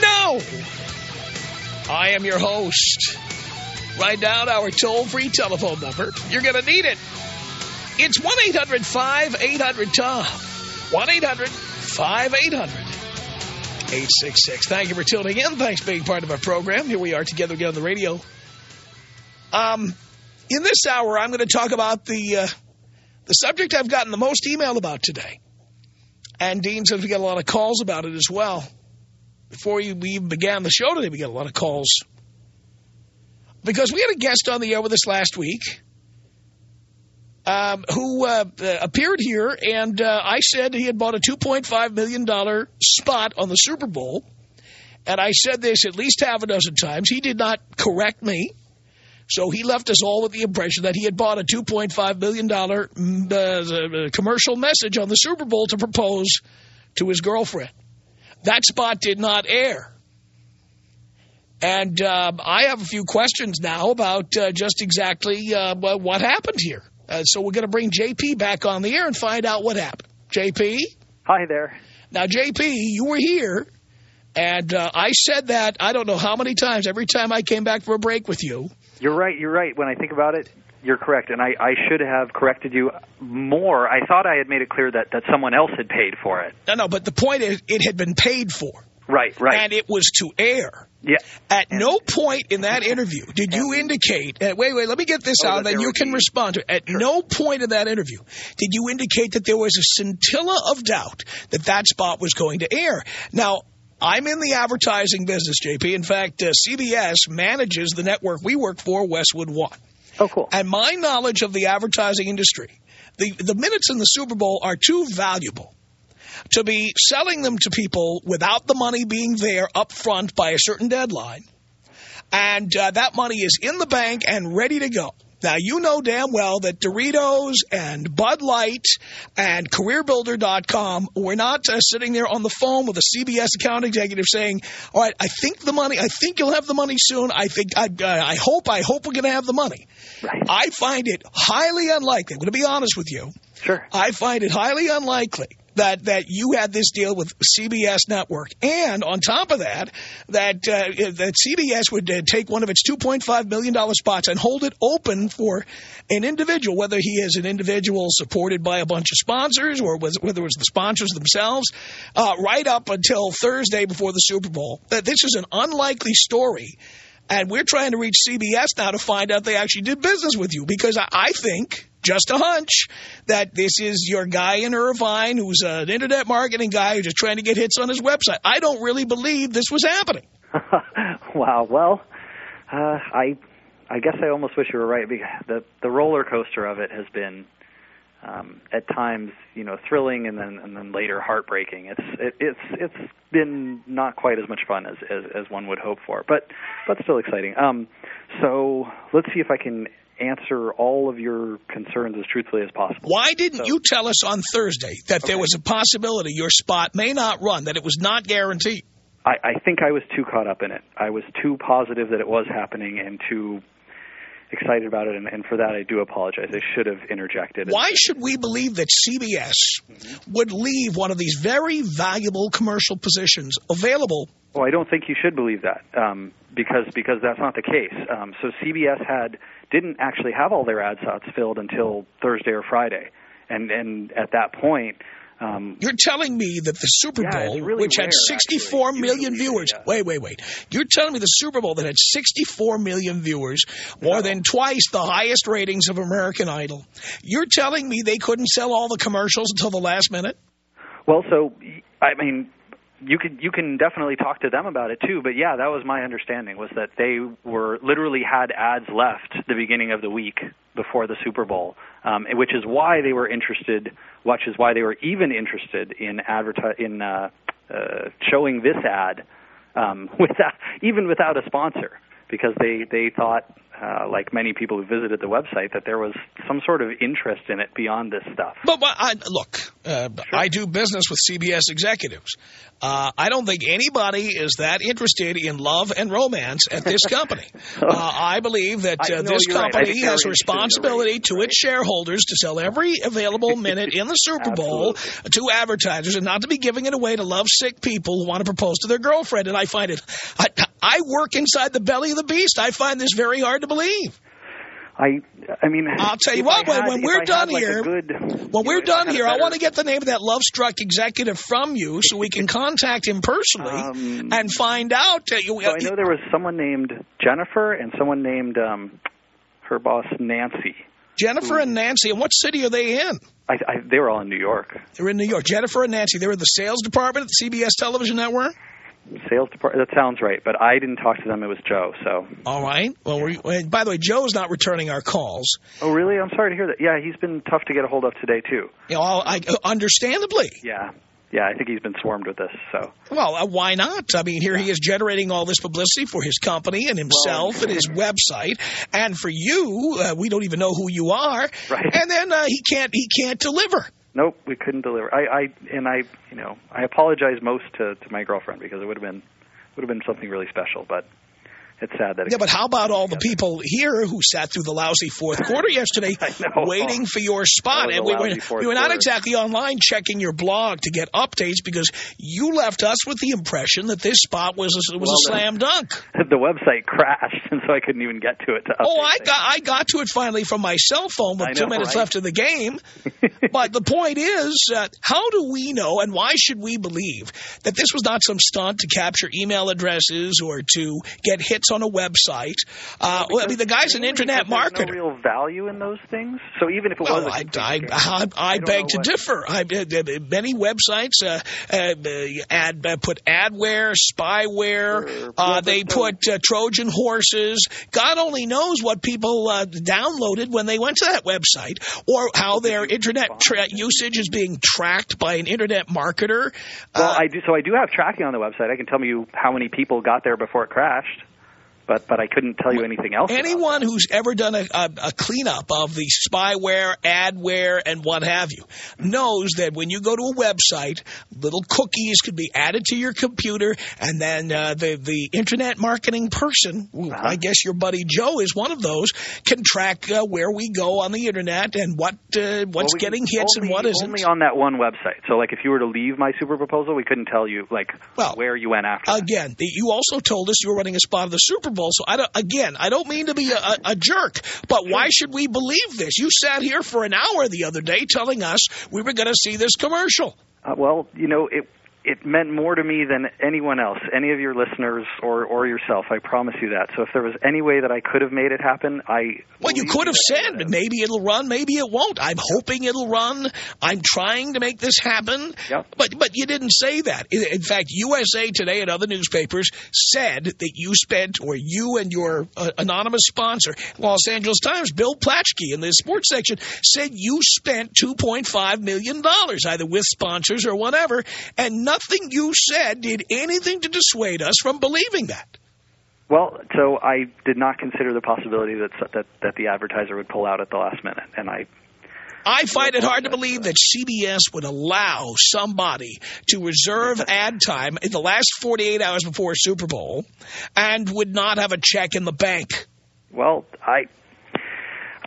No! I am your host. Write down our toll-free telephone number. You're going to need it. It's 1-800-5800-TOM. 1-800-5800-866. Thank you for tuning in. Thanks for being part of our program. Here we are together again on the radio. Um, in this hour, I'm going to talk about the uh, the subject I've gotten the most email about today. And Dean says we got a lot of calls about it as well. Before we even began the show today, we got a lot of calls. Because we had a guest on the air with us last week um, who uh, uh, appeared here, and uh, I said he had bought a $2.5 million spot on the Super Bowl. And I said this at least half a dozen times. He did not correct me. So he left us all with the impression that he had bought a $2.5 million mm, uh, commercial message on the Super Bowl to propose to his girlfriend. That spot did not air. And um, I have a few questions now about uh, just exactly uh, what happened here. Uh, so we're going to bring JP back on the air and find out what happened. JP? Hi there. Now, JP, you were here, and uh, I said that I don't know how many times, every time I came back for a break with you. You're right, you're right. When I think about it, you're correct, and I, I should have corrected you more. I thought I had made it clear that, that someone else had paid for it. No, no, but the point is it had been paid for. Right, right. And it was to air. Yeah. At and, no point in that interview did you indicate, uh, wait, wait, let me get this oh, out, then you can be, respond to it. At sure. no point in that interview did you indicate that there was a scintilla of doubt that that spot was going to air. Now, I'm in the advertising business, JP. In fact, uh, CBS manages the network we work for, Westwood One. Oh, cool. And my knowledge of the advertising industry, the, the minutes in the Super Bowl are too valuable to be selling them to people without the money being there up front by a certain deadline. And uh, that money is in the bank and ready to go. Now, you know damn well that Doritos and Bud Light and CareerBuilder.com were not uh, sitting there on the phone with a CBS account executive saying, all right, I think the money, I think you'll have the money soon. I think, I, uh, I hope, I hope we're going to have the money. Right. I find it highly unlikely. I'm going to be honest with you. Sure. I find it highly unlikely that that you had this deal with CBS Network, and on top of that, that uh, that CBS would uh, take one of its $2.5 million spots and hold it open for an individual, whether he is an individual supported by a bunch of sponsors or was, whether it was the sponsors themselves, uh, right up until Thursday before the Super Bowl. That this is an unlikely story. And we're trying to reach CBS now to find out they actually did business with you because I, I think just a hunch that this is your guy in Irvine who's an internet marketing guy who's just trying to get hits on his website. I don't really believe this was happening. wow. Well, uh, I I guess I almost wish you were right. Because the the roller coaster of it has been um, at times, you know, thrilling and then and then later heartbreaking. It's it, it's it's been not quite as much fun as, as as one would hope for, but but still exciting. Um, so let's see if I can answer all of your concerns as truthfully as possible. Why didn't so, you tell us on Thursday that okay. there was a possibility your spot may not run, that it was not guaranteed? I, I think I was too caught up in it. I was too positive that it was happening and too excited about it, and, and for that I do apologize. I should have interjected. Why should we believe that CBS mm -hmm. would leave one of these very valuable commercial positions available? Well, I don't think you should believe that um, because because that's not the case. Um, so CBS had didn't actually have all their ad slots filled until Thursday or Friday, and and at that point. Um, You're telling me that the Super yeah, Bowl, really which rare, had 64 actually. million viewers, yeah. wait, wait, wait. You're telling me the Super Bowl that had 64 million viewers, more No. than twice the highest ratings of American Idol. You're telling me they couldn't sell all the commercials until the last minute? Well, so I mean, you can you can definitely talk to them about it too. But yeah, that was my understanding was that they were literally had ads left the beginning of the week before the Super Bowl, um, which is why they were interested. Which is why they were even interested in adverti- in uh, uh, showing this ad um, without even without a sponsor because they they thought uh, like many people who visited the website, that there was some sort of interest in it beyond this stuff. But, but I, look, uh, sure. I do business with CBS executives. Uh, I don't think anybody is that interested in love and romance at this company. Uh, I believe that uh, this company right. has a responsibility to right. its shareholders to sell every available minute in the Super Bowl to advertisers and not to be giving it away to lovesick people who want to propose to their girlfriend. And I find it, I, I work inside the belly of the beast. I find this very hard to believe. I, I mean, I'll tell you what. When, had, when we're done like here, good, when we're know, done here, better, I want to get the name of that love-struck executive from you, so we can contact him personally um, and find out. Uh, so I know there was someone named Jennifer and someone named um, her boss Nancy. Jennifer and Nancy, and what city are they in? I, I, they were all in New York. They're in New York. Jennifer and Nancy, they were in the sales department at the CBS television network? Sales department. That sounds right, but I didn't talk to them. It was Joe. So. All right. Well, we, by the way, Joe's not returning our calls. Oh, really? I'm sorry to hear that. Yeah, he's been tough to get a hold of today too. You know, I, understandably. Yeah. Yeah, I think he's been swarmed with this. So. Well, uh, why not? I mean, here he is generating all this publicity for his company and himself well, and his website, and for you, uh, we don't even know who you are. Right. And then uh, he can't he can't deliver. Nope, we couldn't deliver. I, I and I, you know, I apologize most to to my girlfriend because it would have been would have been something really special, but it's sad that. It yeah, but how about all the people here who sat through the lousy fourth quarter yesterday waiting for your spot? And we were, we were not exactly online checking your blog to get updates because you left us with the impression that this spot was a, was well, a slam dunk. The website crashed, and so I couldn't even get to it. To oh, I got I got to it finally from my cell phone with know, two minutes right? left in the game. but the point is, uh, how do we know, and why should we believe that this was not some stunt to capture email addresses or to get hits on a website. Uh, well, I mean, the guy's an internet marketer. no real value in those things. So even if it well, was, I, I, I, I beg to what... differ. I, uh, many websites uh, uh, ad uh, put adware, spyware. Uh, they put uh, Trojan horses. God only knows what people downloaded when they went to that website, or how their internet usage is being tracked by an internet marketer. Well, I do. So I do have tracking on the website. I can tell you how many people got there before it crashed but but I couldn't tell you anything else. Anyone who's ever done a, a, a, cleanup of the spyware, adware, and what have you knows that when you go to a website, little cookies could be added to your computer, and then uh, the the internet marketing person, uh -huh. I guess your buddy Joe is one of those, can track uh, where we go on the internet and what uh, what's well, getting hits only, and what isn't. Only on that one website. So like if you were to leave my super proposal, we couldn't tell you like well, where you went after. Again, that. you also told us you were running a spot of the Super Bowl Bowl. So I don't, again, I don't mean to be a, a jerk, but why should we believe this? You sat here for an hour the other day telling us we were going to see this commercial. Uh, well, you know, it it meant more to me than anyone else, any of your listeners or or yourself. I promise you that. So if there was any way that I could have made it happen, I well, you could have said maybe it'll run, maybe it won't. I'm hoping it'll run. I'm trying to make this happen. Yep. But but you didn't say that. In fact, USA Today and other newspapers said that you spent, or you and your uh, anonymous sponsor, Los Angeles Times, Bill Plaschke, in the sports section, said you spent $2.5 million, dollars, either with sponsors or whatever, and nothing you said did anything to dissuade us from believing that. Well, so I did not consider the possibility that that that the advertiser would pull out at the last minute, and I. I find it hard to believe that CBS would allow somebody to reserve ad time in the last 48 hours before Super Bowl and would not have a check in the bank. Well, I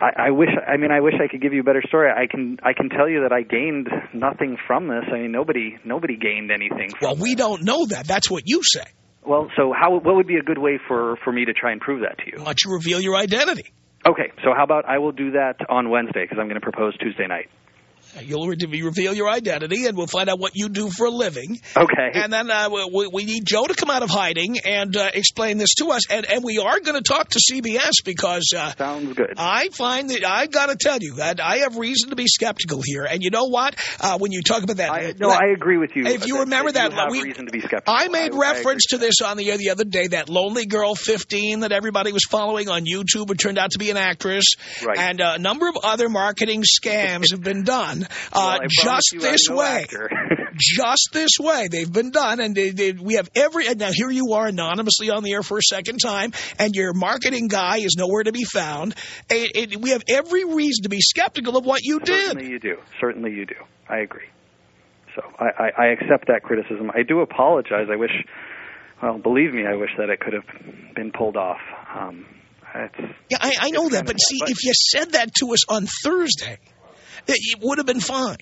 I, I wish. I mean, I wish I could give you a better story. I can. I can tell you that I gained nothing from this. I mean, nobody. Nobody gained anything. well, we don't know that. That's what you say. Well, so how? What would be a good way for for me to try and prove that to you? Why don't you reveal your identity? Okay. So how about I will do that on Wednesday because I'm going to propose Tuesday night. You'll reveal your identity, and we'll find out what you do for a living. Okay. And then uh, we, we, need Joe to come out of hiding and uh, explain this to us. And, and we are going to talk to CBS because... Uh, Sounds good. I find that... I got to tell you that I have reason to be skeptical here. And you know what? Uh, when you talk about that... I, no, I agree with you. If you that, remember that... that... we, reason to be skeptical. I made I, reference I to this on the air the other day, that Lonely Girl 15 that everybody was following on YouTube who turned out to be an actress. Right. And a number of other marketing scams have been done. Uh, well, just this way. just this way. They've been done, and they, they, we have every. And now here you are, anonymously on the air for a second time, and your marketing guy is nowhere to be found. It, it, we have every reason to be skeptical of what you did. Certainly you do. Certainly you do. I agree. So I, I, I accept that criticism. I do apologize. I wish, well, believe me, I wish that it could have been pulled off. Um, yeah, I, I know that, but see, but- if you said that to us on Thursday, it, would have been fine.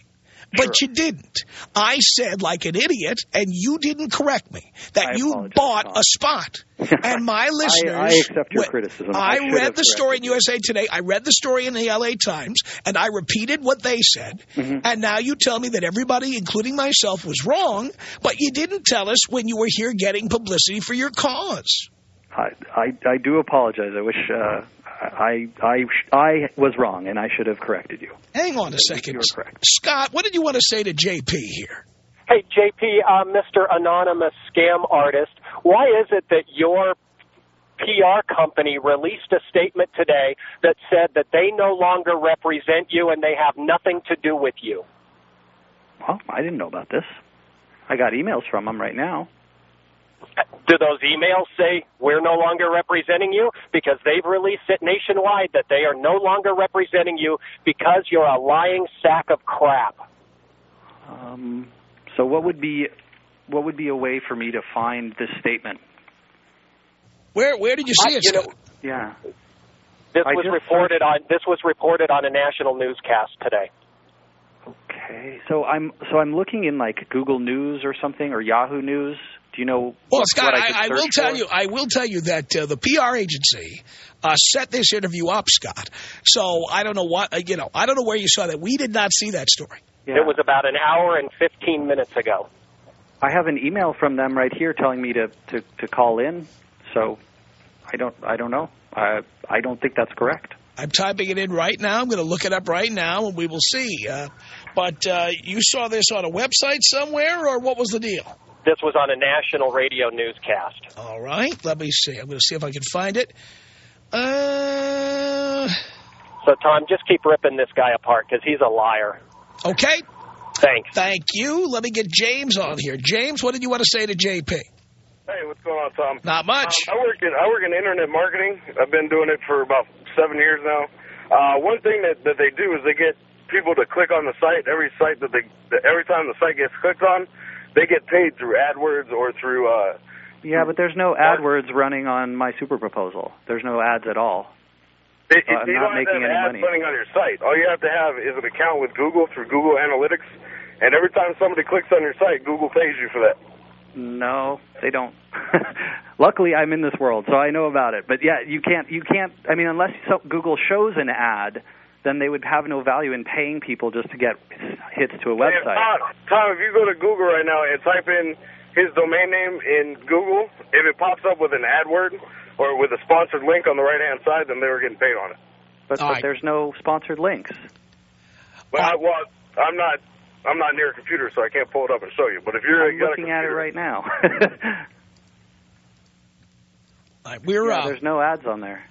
But you didn't. I said, like an idiot, and you didn't correct me, that I you bought a spot. And my listeners... I accept your criticism. I I read the story in. USA Today. I read the story in the L.A. Times, and I repeated what they said. Mm-hmm. And now you tell me that everybody, including myself, was wrong, but you didn't tell us when you were here getting publicity for your cause. I, I, I do apologize. I wish uh, I, I, I was wrong, and I should have corrected you. Hang on a second. You're correct. Scott, what did you want to say to JP here? Hey, JP, uh, Mr. Anonymous Scam Artist, why is it that your PR company released a statement today that said that they no longer represent you and they have nothing to do with you? Well, I didn't know about this. I got emails from them right now. Do those emails say we're no longer representing you? Because they've released it nationwide that they are no longer representing you because you're a lying sack of crap. Um, so what would be what would be a way for me to find this statement? Where where did you see I- it, you know- Yeah. This I was reported on this was reported on a national newscast today. Okay. So I'm so I'm looking in like Google News or something or Yahoo News. Do you know? Well, what, Scott, what I, I will search tell for? you, I will tell you that uh, the PR agency uh, set this interview up, Scott. So I don't know what, uh, you know, I don't know where you saw that. We did not see that story. Yeah. It was about an hour and 15 minutes ago. I have an email from them right here telling me to to, to call in. So I don't I don't know. I I don't think that's correct. I'm typing it in right now. I'm going to look it up right now, and we will see. Uh, but uh, you saw this on a website somewhere, or what was the deal? This was on a national radio newscast. All right, let me see. I'm going to see if I can find it. Uh, So, Tom, just keep ripping this guy apart because he's a liar. okay, Thanks. thank you. Let me get James on here. James, what did you want to say to JP? Hey, what's going on, Tom? Not much. Um, I work in I work in internet marketing. I've been doing it for about seven years now. Uh, one thing that that they do is they get people to click on the site. Every site that they that every time the site gets clicked on, they get paid through AdWords or through. Uh, Yeah, but there's no AdWords running on my super proposal. There's no ads at all. it, Uh, I'm not making any money. running on your site. All you have to have is an account with Google through Google Analytics, and every time somebody clicks on your site, Google pays you for that. No, they don't. Luckily, I'm in this world, so I know about it. But yeah, you can't. You can't. I mean, unless so, Google shows an ad, then they would have no value in paying people just to get hits to a If website. Tom, Tom, if you go to Google right now and type in his domain name in Google, if it pops up with an ad word or with a sponsored link on the right hand side, then they were getting paid on it. But, but right. there's no sponsored links. But I, well, I'm not. I'm not near a computer, so I can't pull it up and show you. But if you're I'm you got a looking at it right now. All right, we're yeah, uh, there's no ads on there.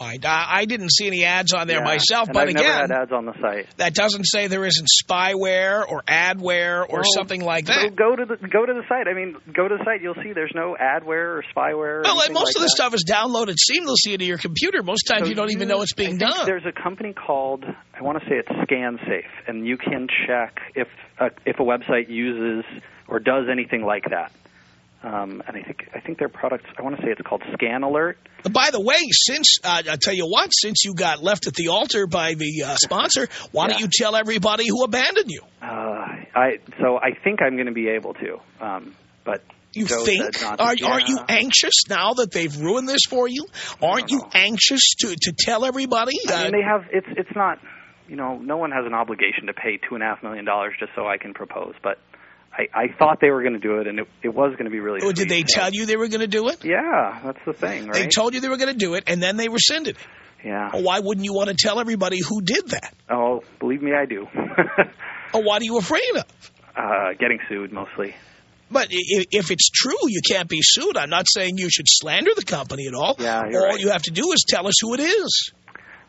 All right, I, I didn't see any ads on there Yeah, myself, and but I've again, never had ads on the site. that doesn't say there isn't spyware or adware or Well, something like So that. go to the go to the site. I mean, go to the site. You'll see there's no adware or spyware. Or Well, most like of that. stuff is downloaded seamlessly into your computer. Most times So you don't even know it's being done. There's a company called I want to say it's ScanSafe, and you can check if a, if a website uses or does anything like that. Um, and I think I think their products. I want to say it's called Scan Alert. By the way, since uh, I tell you what, since you got left at the altar by the uh, sponsor, why don't you tell everybody who abandoned you? Uh, I so I think I'm going to be able to, um, but You Joe think? not to- Are, aren't you anxious now that they've ruined this for you? Aren't you anxious to, to tell everybody? I Uh, mean, they have. It's it's not. You know, no one has an obligation to pay two and a half million dollars just so I can propose. But I, I thought they were going to do it, and it, it was going to be really. or did they tell you they were going to do it? Yeah, that's the thing, right? They told you they were going to do it, and then they rescinded it. yeah. Well, why wouldn't you want to tell everybody who did that? Oh, believe me, I do. Or what are you afraid of? uh, getting sued mostly. But if it's true, you can't be sued. I'm not saying you should slander the company at all. Yeah, all right. you have to do is tell us who it is.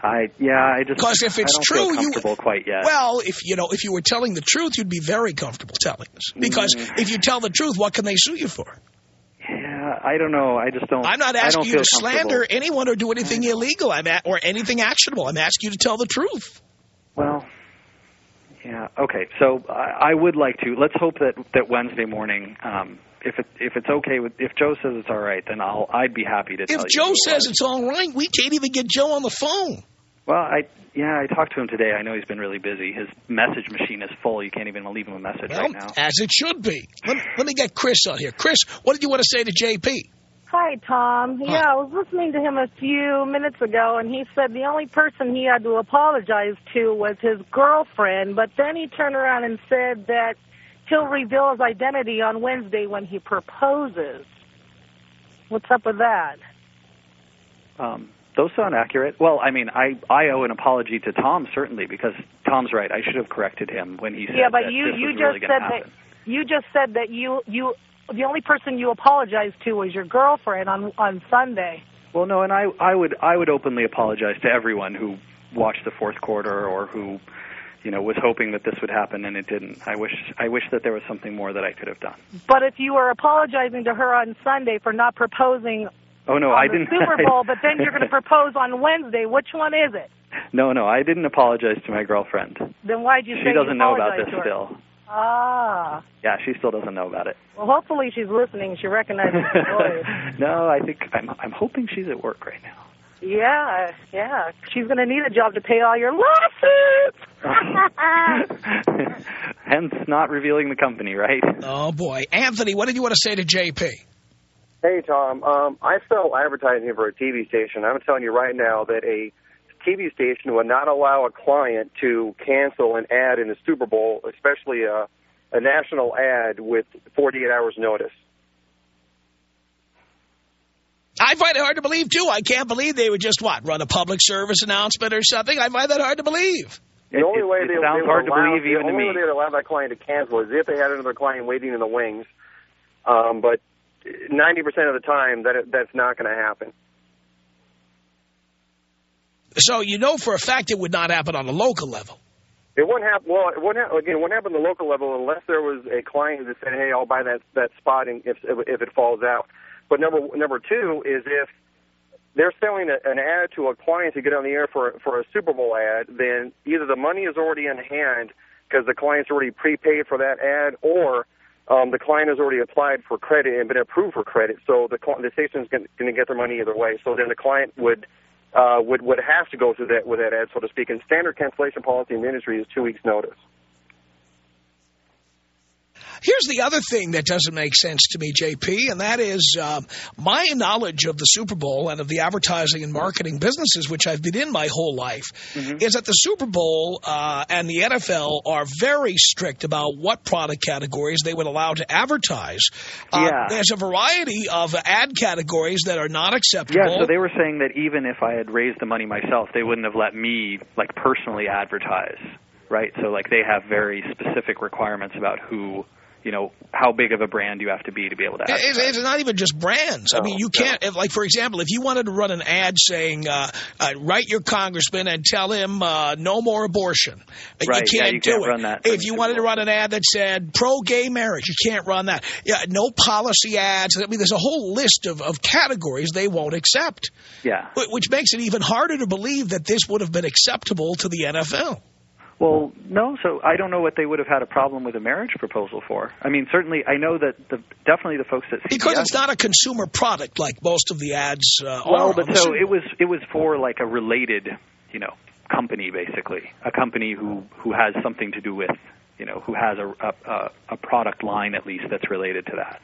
I yeah, I just Because if it's true, feel you comfortable quite yet. Well, if you know, if you were telling the truth, you'd be very comfortable telling us. Because Mm. if you tell the truth, what can they sue you for? yeah, I don't know. I just don't. I'm not asking you to slander anyone or do anything illegal. I'm at, or anything actionable. I'm asking you to tell the truth. Well, yeah, okay. So I, I would like to. Let's hope that that Wednesday morning, um, if it if it's okay with if Joe says it's all right, then I'll I'd be happy to. tell If you Joe who says it's all right, we can't even get Joe on the phone. Well, I yeah, I talked to him today. I know he's been really busy. His message machine is full. You can't even leave him a message Well, right now. as it should be. Let, let me get Chris on here. Chris, what did you want to say to JP? Hi, Tom. Yeah, I was listening to him a few minutes ago, and he said the only person he had to apologize to was his girlfriend, but then he turned around and said that he'll reveal his identity on Wednesday when he proposes. What's up with that? Um, those sound accurate. Well, I mean, I I owe an apology to Tom certainly because Tom's right. I should have corrected him when he said yeah, but you you just really said that you just said that you you the only person you apologized to was your girlfriend on on Sunday. Well, no, and I I would I would openly apologize to everyone who watched the fourth quarter or who you know was hoping that this would happen and it didn't. I wish I wish that there was something more that I could have done. But if you were apologizing to her on Sunday for not proposing Oh no, I the didn't. Super Bowl, but then you're going to propose on Wednesday. Which one is it? no, no, I didn't apologize to my girlfriend. Then why did you She say you doesn't know about this still. Ah. Yeah, she still doesn't know about it. Well, hopefully she's listening. She recognizes the voice. no, I think I'm I'm hoping she's at work right now. Yeah, yeah. She's going to need a job to pay all your lawsuits. Hence, not revealing the company, right? Oh, boy. Anthony, what did you want to say to JP? Hey, Tom. Um, I sell advertising for a TV station. I'm telling you right now that a TV station would not allow a client to cancel an ad in the Super Bowl, especially a, a national ad with 48 hours notice. I find it hard to believe, too. I can't believe they would just, what, run a public service announcement or something? I find that hard to believe. The It- only it- way it they, sounds they would hard to allow, believe even the only me. way they would allow that client to cancel is if they had another client waiting in the wings. Um, but 90% of the time, that that's not going to happen. So you know for a fact it would not happen on a local level. It wouldn't happen. Well, it wouldn't happen again. It wouldn't happen at the local level unless there was a client that said, "Hey, I'll buy that that spot," and if if it falls out. But number number two is if they're selling a, an ad to a client to get on the air for for a Super Bowl ad, then either the money is already in hand because the client's already prepaid for that ad, or um, the client has already applied for credit and been approved for credit. So the the station's going to get their money either way. So then the client would uh, would would have to go through that with that ad, so to speak. And standard cancellation policy in the industry is two weeks' notice. Here's the other thing that doesn't make sense to me, JP, and that is um, my knowledge of the Super Bowl and of the advertising and marketing businesses, which I've been in my whole life, is that the Super Bowl uh, and the NFL are very strict about what product categories they would allow to advertise. Uh, Yeah. There's a variety of ad categories that are not acceptable. Yeah, so they were saying that even if I had raised the money myself, they wouldn't have let me like personally advertise, right? So like they have very specific requirements about who, you know, how big of a brand you have to be to be able to. It's, it's not even just brands. I mean, you can't, if, like, for example, if you wanted to run an ad saying, uh, uh, write your congressman and tell him uh, no more abortion, Right, you can't you do can't it. run that If you wanted to run an ad that said pro-gay marriage, you can't run that. Yeah, no policy ads. I mean, there's a whole list of, of categories they won't accept, yeah. which makes it even harder to believe that this would have been acceptable to the NFL. Well, no, so I don't know what they would have had a problem with a marriage proposal for. I mean, certainly I know that the definitely the folks at CBS Because it's not a consumer product like most of the ads uh. Well, on but so it was it was for like a related, you know, company basically, a company who who has something to do with, you know, who has a a, a product line at least that's related to that.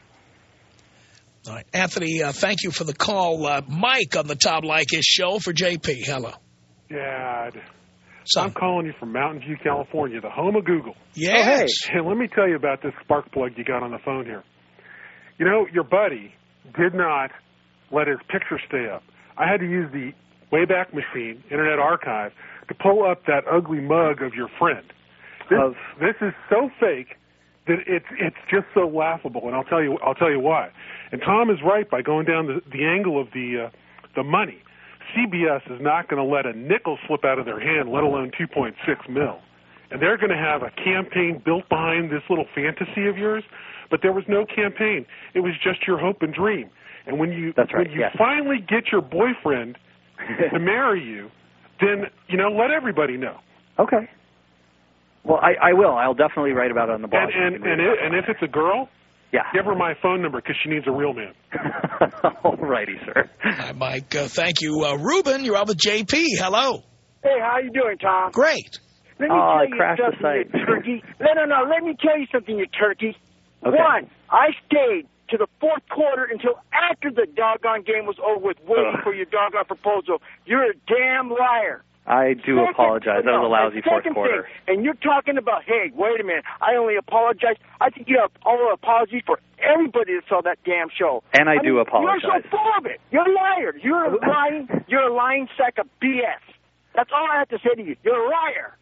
All right. Anthony, uh, thank you for the call. Uh, Mike on the Tom Leykis show for JP. Hello. Dad, Son. I'm calling you from Mountain View, California, the home of Google. Yes. Hey, let me tell you about this spark plug you got on the phone here. You know, your buddy did not let his picture stay up. I had to use the Wayback Machine, Internet Archive, to pull up that ugly mug of your friend. This, Of- this is so fake that it's it's just so laughable, and I'll tell you I'll tell you why. And Tom is right by going down the, the angle of the uh, the money. CBS is not going to let a nickel slip out of their hand, let alone 2.6 mil. And they're going to have a campaign built behind this little fantasy of yours, but there was no campaign. It was just your hope and dream. And when you That's right, when you yes. finally get your boyfriend to marry you, then you know let everybody know. Okay. Well, I, I will. I'll definitely write about it on the blog. And and and, it, and if it's a girl, yeah. give her my phone number because she needs a real man. All righty, sir. Hi, Mike. Uh, thank you. Uh, Ruben, you're on with JP. Hello. Hey, how you doing, Tom? Great. Let me Oh, I tell you crashed the something, site. you turkey. No, no, no. Let me tell you something, you turkey. Okay. One, I stayed to the fourth quarter until after the doggone game was over with, waiting Ugh. for your doggone proposal. You're a damn liar. I do Second- apologize. That was a lousy fourth quarter. Thing, and you're talking about, hey, wait a minute, I only apologize. I think you have all apologies for everybody that saw that damn show. And I I do mean, apologize. You're so full of it. You're a liar. You're a lying. You're a lying sack of BS. That's all I have to say to you. You're a liar.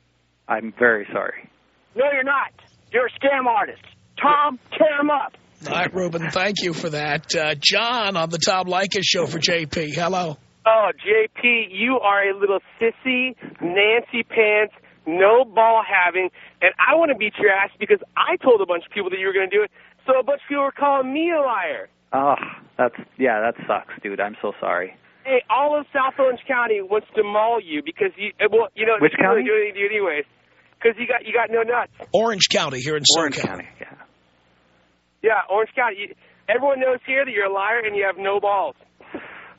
I'm very sorry. No, you're not. You're a scam artist. Tom, tear him up. All right, Ruben, thank you for that. Uh, John on the Tom Leykis show for JP. Hello. Oh, JP, you are a little sissy, Nancy pants, no ball having, and I want to beat your ass because I told a bunch of people that you were going to do it, so a bunch of people were calling me a liar. Oh, that's yeah, that sucks, dude. I'm so sorry. Hey, all of South Orange County wants to maul you because you, uh, well, you know, Which you can't really do anything to you anyways, because you got you got no nuts. Orange County here in Orange SoCal. County. Yeah. Yeah, Orange County. You, everyone knows here that you're a liar and you have no balls.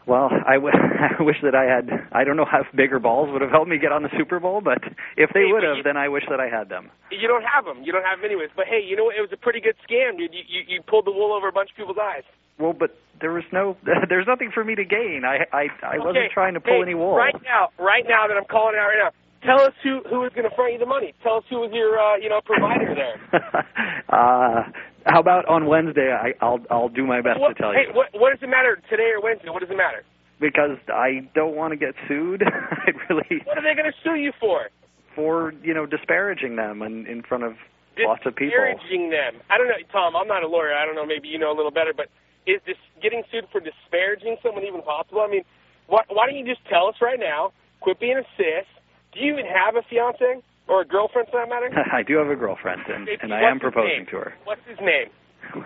Well, I, w- I wish that I had. I don't know how bigger balls would have helped me get on the Super Bowl, but if they Hey, would have, you- then I wish that I had them. You don't have them. You don't have them anyways. But hey, you know what? It was a pretty good scam, dude. You you, you pulled the wool over a bunch of people's eyes. Well, but there was no. There's nothing for me to gain. I I I wasn't trying to pull hey, any wool. Right now, right now that I'm calling it out right now, tell us who who is going to front you the money. Tell us who was your uh, you know provider there. uh, how about on Wednesday? I, I'll I'll do my best what, to tell hey, you what what does it matter today or Wednesday? What does it matter? because I don't want to get sued. I really What are they going to sue you for? for you know disparaging them in in front of lots of people. Disparaging them. I don't know, Tom. I'm not a lawyer. I don't know. Maybe you know a little better. But is this getting sued for disparaging someone even possible? I mean, why why don't you just tell us right now? Quit being a sis. Do you even have a fiance or a girlfriend for that matter? I do have a girlfriend, and, and I am proposing name? to her. What's his name?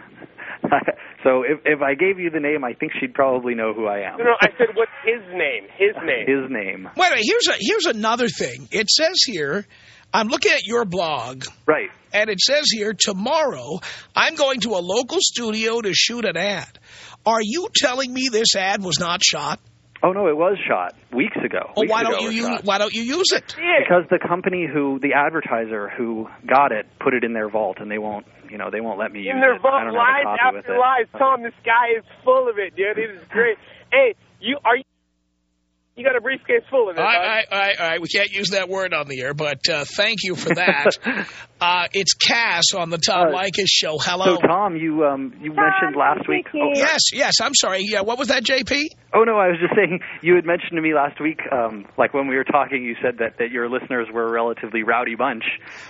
so if if I gave you the name, I think she'd probably know who I am. No, no. I said, what's his name? His name. His name. Wait, wait, here's, a, here's another thing. It says here, I'm looking at your blog, Right. and it says here, tomorrow, I'm going to a local studio to shoot an ad. Are you telling me this ad was not shot? Oh no, it was shot weeks ago. Well, Weeks why ago don't it you use, why don't you use it? Because the company who, the advertiser who got it, put it in their vault, and they won't, you know, they won't let me use In their it. I vault, don't lies after it. lies. Tom, this guy is full of it, dude. It is great. hey, you are you? You got a briefcase full of it. All bud. right, all right, all right. We can't use that word on the air, but uh, thank you for that. uh, it's Cass on the Tom Uh, Leykis show. Hello. So Tom, you um you mentioned last week. Oh, yes, yes. I'm sorry. Yeah, what was that, JP? Oh no, I was just saying you had mentioned to me last week, um, like when we were talking, you said that, that your listeners were a relatively rowdy bunch,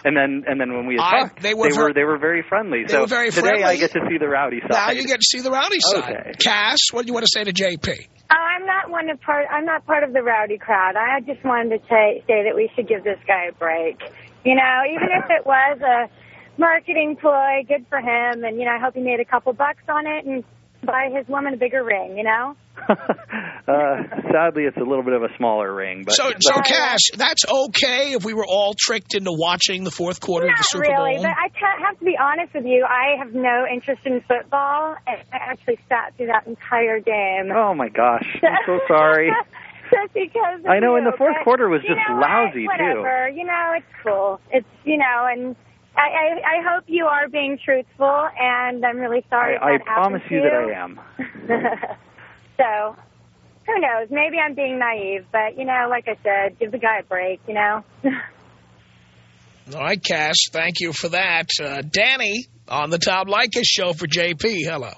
and then and then when we had I- talked, they were they were they were very friendly. They so were very today friendly. I get to see the rowdy side. Now you get to see the rowdy side. Okay. Cass, what do you want to say to JP? Oh, I'm not one of part. I'm not part of the rowdy crowd. I just wanted to say, say that we should give this guy a break. You know, even if it was a marketing ploy, good for him. And you know, I hope he made a couple bucks on it and buy his woman a bigger ring. You know. uh, sadly, it's a little bit of a smaller ring, but So, so Cass, that's okay if we were all tricked into watching the fourth quarter of the Not Super really, Bowl. but I have to be honest with you. I have no interest in football. and I actually sat through that entire game. oh my gosh, I'm so sorry. just because. I know, and the fourth but quarter was you just know what? lousy, too. Whatever. You know, it's cool. It's you know, and I, I I hope you are being truthful, and I'm really sorry. I, I that happened promise to you that I am. so, who knows? Maybe I'm being naive, but you know, like I said, give the guy a break. You know. All right, Cass, thank you for that. Uh, Danny on the Tom Leykis show for JP. Hello.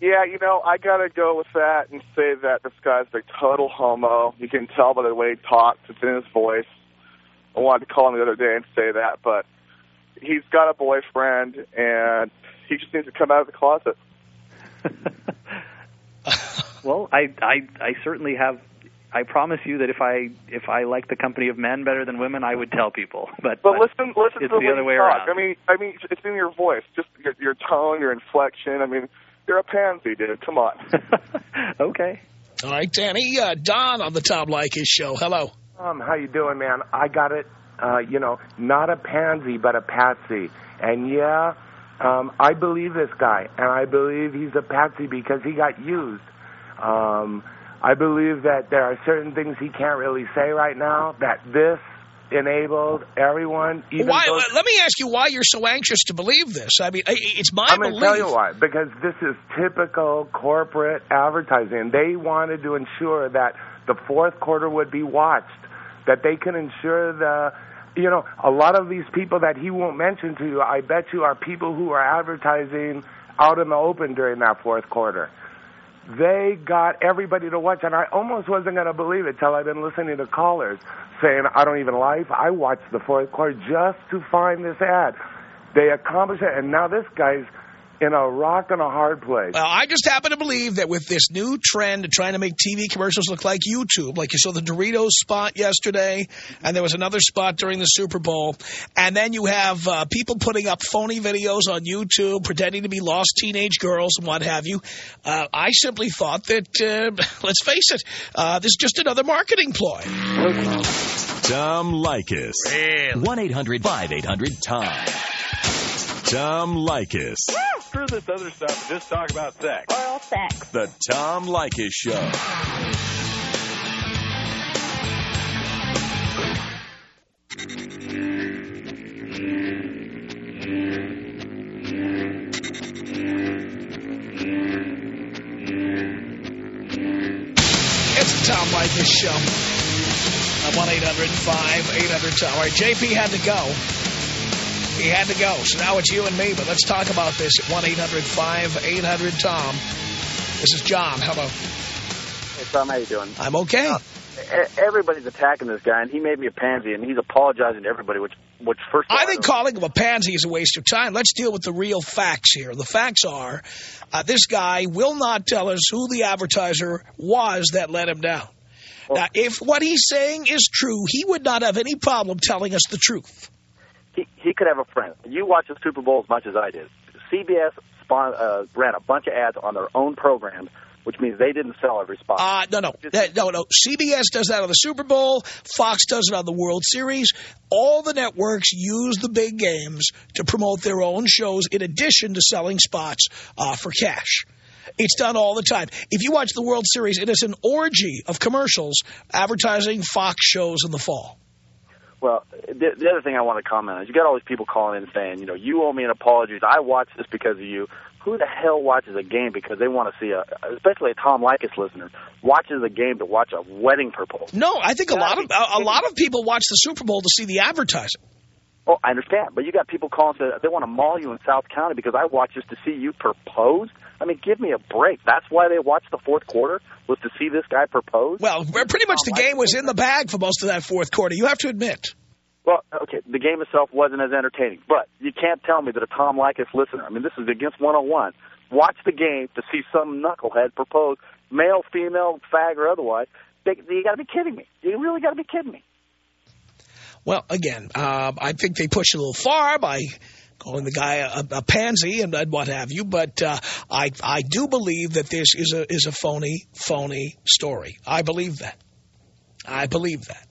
Yeah, you know, I gotta go with that and say that this guy's a total homo. You can tell by the way he talks; it's in his voice. I wanted to call him the other day and say that, but he's got a boyfriend, and he just needs to come out of the closet. Well, I, I, I certainly have I promise you that if I if I like the company of men better than women, I would tell people. But But listen, listen it's to the way other way talk. around. I mean, I mean, it's in your voice, just your, your tone, your inflection. I mean, you're a pansy, dude. Come on. okay. All right, Danny. Uh, Don on the Tom Leykis show. Hello. Um, how you doing, man? I got it. Uh, you know, not a pansy, but a patsy. And yeah, um, I believe this guy, and I believe he's a patsy because he got used. Um, I believe that there are certain things he can't really say right now. That this enabled everyone. Even Why? those- Let me ask you why you're so anxious to believe this. I mean, it's my I'm going belief. to tell you why. Because this is typical corporate advertising. They wanted to ensure that the fourth quarter would be watched, that they can ensure the, you know, a lot of these people that he won't mention to you, I bet you, are people who are advertising out in the open during that fourth quarter. They got everybody to watch, and I almost wasn't going to believe it till I've been listening to callers saying, I don't even live. I watched the fourth quarter just to find this ad. They accomplished it, and now this guy's in a rock and a hard place. Well, I just happen to believe that with this new trend of trying to make TV commercials look like YouTube, like you saw the Doritos spot yesterday, and there was another spot during the Super Bowl, and then you have uh, people putting up phony videos on YouTube, pretending to be lost teenage girls and what have you. Uh, I simply thought that, uh, let's face it, uh, this is just another marketing ploy. Tom Leykis. 1-800-5800-TOM. Tom Leykis. Screw this other stuff. Just talk about sex. Oral sex. The Tom Leykis Show. It's the Tom Leykis Show. At 1-800-5800-TOM. All right, JP had to go. He had to go, so now it's you and me, but let's talk about this at 1-800-5800-TOM. This is John. Hello. Hey, Tom, how you doing? I'm okay. E- Everybody's attacking this guy, and he made me a pansy, and he's apologizing to everybody, which, which first I think calling him a pansy is a waste of time. Let's deal with the real facts here. The facts are uh, this guy will not tell us who the advertiser was that let him down. now, if what he's saying is true, he would not have any problem telling us the truth. He, he could have a friend. You watch the Super Bowl as much as I did. CBS spon- uh, ran a bunch of ads on their own programs, which means they didn't sell every spot. Uh, no, no, That- no, no. CBS does that on the Super Bowl. Fox does it on the World Series. All the networks use the big games to promote their own shows in addition to selling spots uh, for cash. It's done all the time. If you watch the World Series, it is an orgy of commercials advertising Fox shows in the fall. Well, the, the other thing I want to comment on is you got all these people calling in saying, you know, you owe me an apology. I watched this because of you. Who the hell watches a game because they want to see a, especially a Tom Leykis listener, watches a game to watch a wedding proposal? No, I think a lot of a, a lot of people watch the Super Bowl to see the advertising. Oh, I understand, but you got people calling saying they want to maul you in South County because I watched this to see you propose. I mean, give me a break. That's why they watched the fourth quarter was to see this guy propose. Well, pretty much the game was in the bag for most of that fourth quarter. You have to admit. Well, okay, the game itself wasn't as entertaining, but you can't tell me that a Tom Leykis listener, I mean, this is against 101, watch the game to see some knucklehead propose, male, female, fag, or otherwise. They, you got to be kidding me. You really got to be kidding me. Well, again, uh, I think they pushed it a little far by calling the guy a, a pansy and, and what have you. But uh, I I do believe that this is a is a phony phony story. I believe that. I believe that.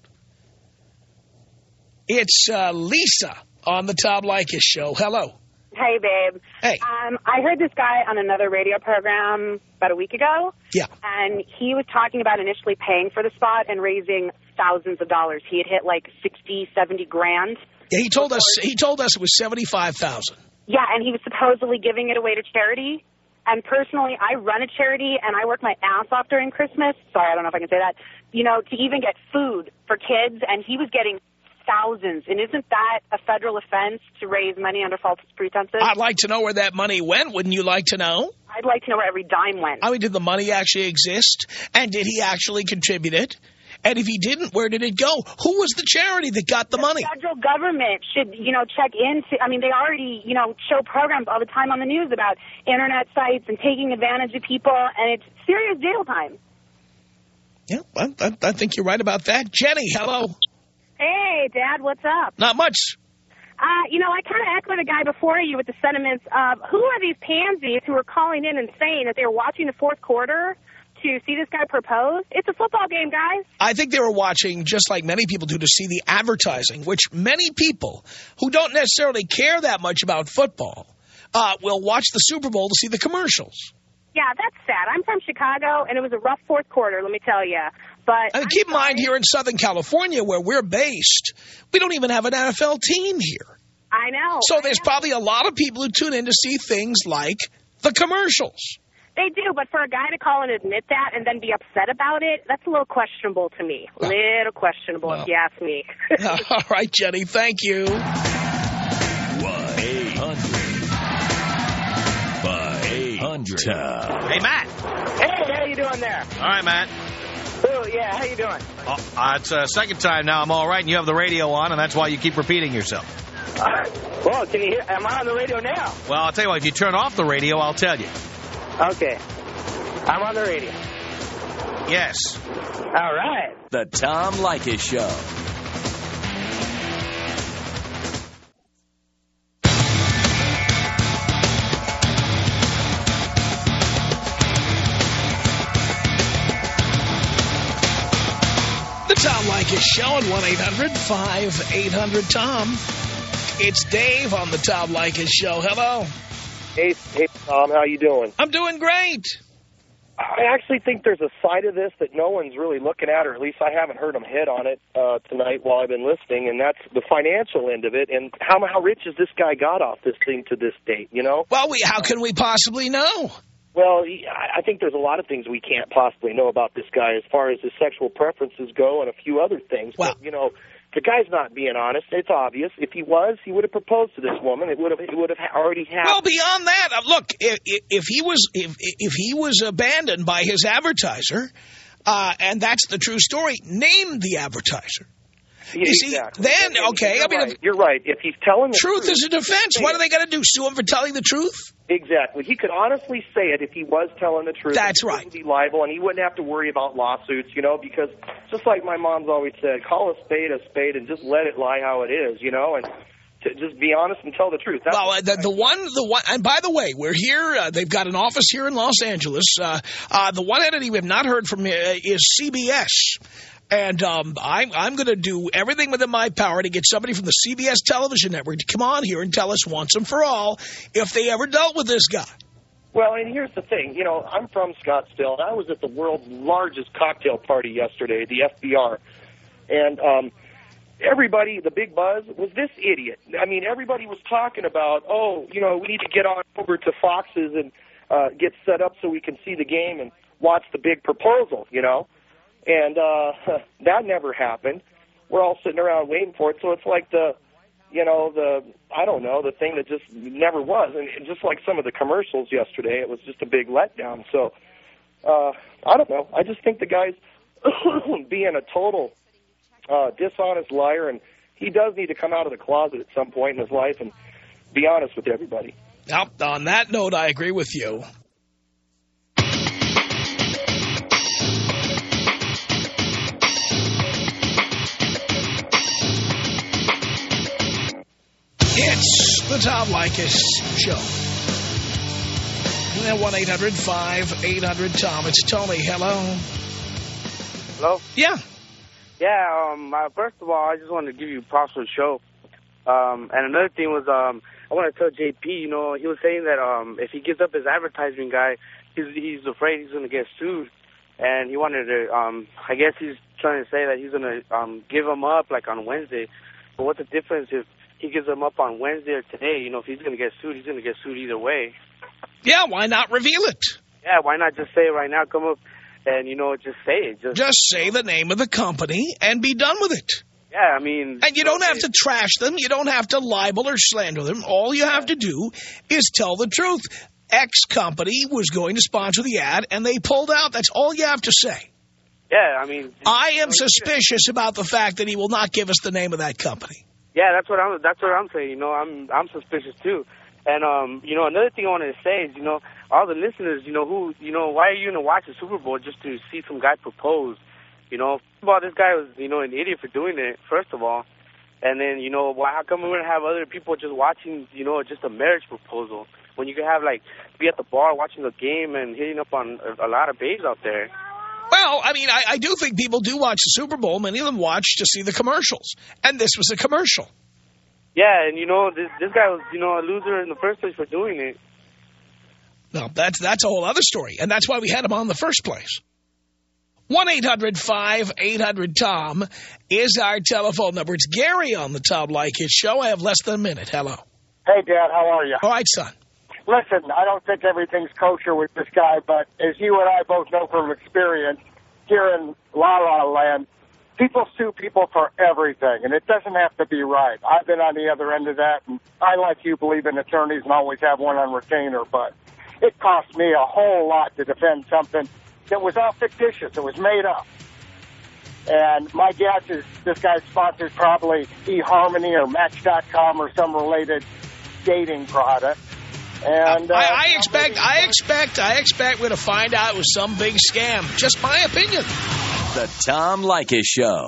It's uh, Lisa on the Tom Leykis show. Hello. Hey, babe. Hey. Um, I heard this guy on another radio program about a week ago. Yeah. And he was talking about initially paying for the spot and raising thousands of dollars. He had hit like sixty, seventy grand. Yeah, he told us he told us it was seventy five thousand. Yeah, and he was supposedly giving it away to charity. And personally, I run a charity and I work my ass off during Christmas. Sorry, I don't know if I can say that. You know, to even get food for kids, and he was getting thousands. And isn't that a federal offense to raise money under false pretenses? I'd like to know where that money went. Wouldn't you like to know? I'd like to know where every dime went. I mean, did the money actually exist? And did he actually contribute it? And if he didn't, where did it go? Who was the charity that got the money? The federal government should, you know, check into, I mean, they already, you know, show programs all the time on the news about internet sites and taking advantage of people, and it's serious jail time. Yeah, I, I, I think you're right about that. Jenny, hello. Hey, Dad, what's up? Not much. Uh, you know, I kind of echo the guy before you with the sentiments of who are these pansies who are calling in and saying that they were watching the fourth quarter to see this guy propose? It's a football game, guys. I think they were watching, just like many people do, to see the advertising, which many people who don't necessarily care that much about football uh, will watch the Super Bowl to see the commercials. Yeah, that's sad. I'm from Chicago, and it was a rough fourth quarter, let me tell you. But I mean, keep in mind, here in Southern California, where we're based, we don't even have an NFL team here. I know. So there's probably a lot of people who tune in to see things like the commercials. They do, but for a guy to call and admit that and then be upset about it, that's a little questionable to me. A little questionable, if you ask me. All right, Jenny, thank you. 1-800-5800-TOM. Hey, Matt. Hey, how you doing there? All right, Matt. Oh, yeah, how you doing? Oh, uh, it's a second time now I'm all right, and you have the radio on, and that's why you keep repeating yourself. Uh, well, can you hear? Am I on the radio now? Well, I'll tell you what, if you turn off the radio, I'll tell you. Okay. I'm on the radio. Yes. All right. The Tom Leykis Show. Leykis Show at 1-800-5800-TOM. It's Dave on the Tom Leykis Show. Hello. Hey, hey, Tom, how you doing? I'm doing great. I actually think there's a side of this that no one's really looking at, or at least I haven't heard them hit on it uh, tonight while I've been listening, and that's the financial end of it. And how how rich has this guy got off this thing to this date? You know? Well, we how can we possibly know? Well, I I think there's a lot of things we can't possibly know about this guy as far as his sexual preferences go, and a few other things. Well, but, you know, the guy's not being honest. It's obvious. If he was, he would have proposed to this woman. It would have. It would have already happened. Well, beyond that, uh, look, if, if he was if if he was abandoned by his advertiser, uh, and that's the true story, name the advertiser. You see, exactly. then And- and okay, you're I mean, right. you're right. If he's telling the truth truth, is a defense. What are they going to do? Sue him for telling the truth? Exactly. He could honestly say it if he was telling the truth. That's he right. wouldn't be liable, and he wouldn't have to worry about lawsuits, you know, because just like my mom's always said, call a spade a spade and just let it lie how it is, you know, and to just be honest and tell the truth. That's Well, uh, the, the one, the one, and by the way, we're here. Uh, they've got an office here in Los Angeles. Uh, uh, the one entity we have not heard from uh, is CBS. And um, I'm, I'm going to do everything within my power to get somebody from the CBS television network to come on here and tell us once and for all if they ever dealt with this guy. Well, and here's the thing. You know, I'm from Scottsdale, and I was at the world's largest cocktail party yesterday, the FBR. And um, everybody, the big buzz, was this idiot. I mean, everybody was talking about, oh, you know, we need to get on over to Fox's and uh, get set up so we can see the game and watch the big proposal, you know. And uh, that never happened. We're all sitting around waiting for it. So it's like the you know, the, I don't know, the thing that just never was. And just like some of the commercials yesterday, it was just a big letdown. So, uh, I don't know. I just think the guy's being a total uh, dishonest liar, and he does need to come out of the closet at some point in his life and be honest with everybody. Now, on that note, I agree with you. It's the Tom Leykis Show. And 1-800-5800-TOM. It's Tony. Hello. Hello? Yeah. Yeah, um, uh, first of all, I just wanted to give you props for the show. Um, and another thing was, um, I want to tell JP, you know, he was saying that um, if he gives up his advertising guy, he's, he's afraid he's going to get sued. And he wanted to, um, I guess he's trying to say that he's going to um, give him up, like, on Wednesday. But what's the difference if he gives them up on Wednesday or today? You know, if he's going to get sued, he's going to get sued either way. Yeah, why not reveal it? Yeah, why not just say it right now, come up and, you know, just say it. Just, Just say the name of the company and be done with it. yeah, I mean... And you don't have to trash them. You don't have to libel or slander them. All you have to do is tell the truth. X company was going to sponsor the ad, and they pulled out. That's all you have to say. Yeah, I mean... I am suspicious about the fact that he will not give us the name of that company. Yeah, that's what I'm. That's what I'm saying. You know, I'm I'm suspicious too. And um, you know, another thing I wanted to say is, you know, all the listeners, you know, who, you know, why are you gonna watch the Super Bowl just to see some guy propose? You know, first of all, this guy was, you know, an idiot for doing it, first of all. And then, you know, why, how come we're to have other people just watching, you know, just a marriage proposal? When you could have, like, be at the bar watching a game and hitting up on a, a lot of babes out there. Well, I mean, I, I do think people do watch the Super Bowl. Many of them watch to see the commercials. And this was a commercial. Yeah, and, you know, this, this guy was, you know, a loser in the first place for doing it. No, that's, that's a whole other story. And that's why we had him on in the first place. 1-800-5800-TOM is our telephone number. It's Gary on the Tom Leykis show. I have less than a minute. Hello. Hey, Dad, how are you? All right, son. Listen, I don't think everything's kosher with this guy, but as you and I both know from experience, here in La La Land, people sue people for everything, and it doesn't have to be right. I've been on the other end of that, and I, like you, believe in attorneys and always have one on retainer, but it cost me a whole lot to defend something that was all fictitious. It was made up. And my guess is this guy sponsored probably eHarmony or Match.com or some related dating product. And uh, I, I expect, I expect, I expect we're going to find out it was some big scam. Just my opinion. The Tom Leykis Show.